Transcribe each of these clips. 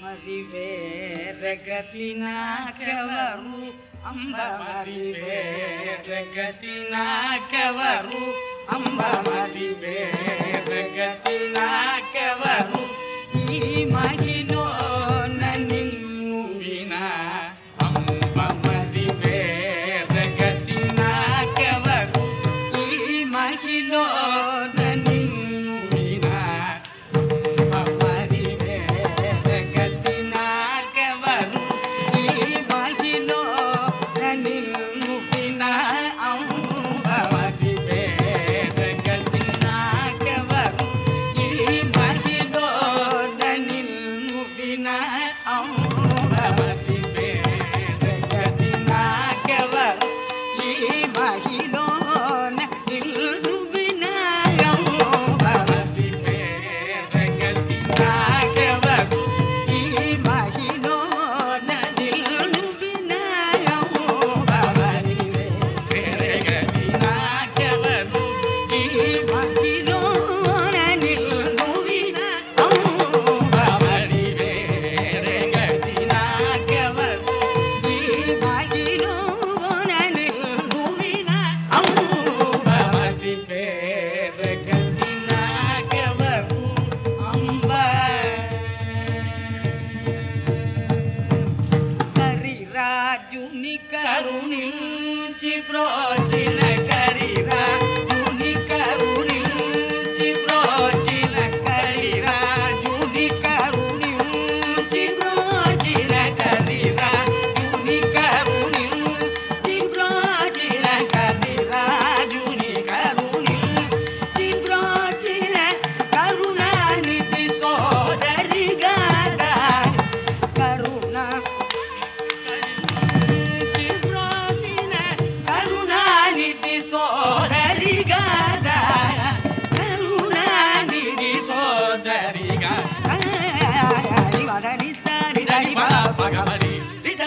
ಮರಿಬೇರಗತಿನಾಕವರು ಅಂಬ ಮರಿಬೇರಗತಿನಾಕವರು ಅಂಬ ಮರಿಬೇರಗತಿನಾಕವರು ಈ ಮಹಿನೋ ರಗತಿ ಅಂಬ ಮರಿಬೇರಗತಿನಾಕವರು ಈ ಮಹಿನೋ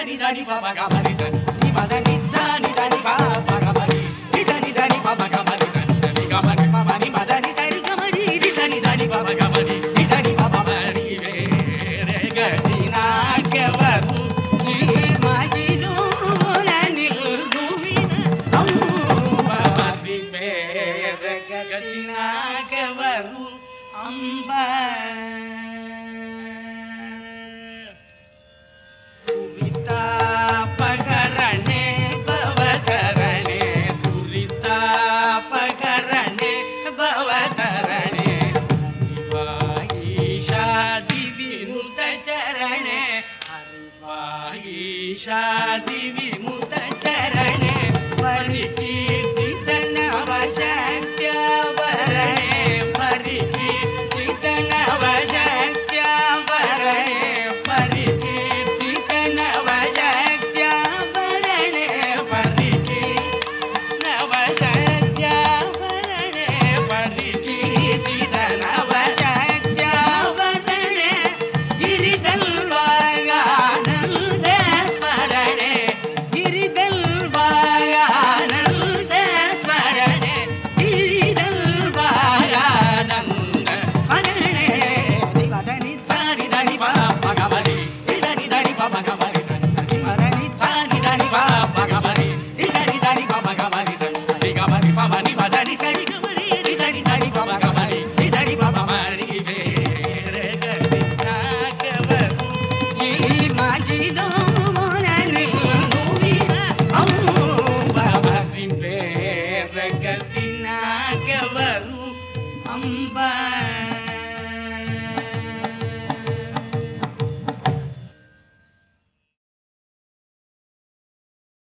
రిదని దని పాపగమని ని మదని సారి దని పాపగమని రిదని దని పాపగమని దని గమని పమని మదని సరి గమని రిదని దని పాపగమని రిదని పాపమని వేరే గతి నాకెవరు ఈ మహిలో నిల్లు అంబ మరి వేరే शादी विमुदा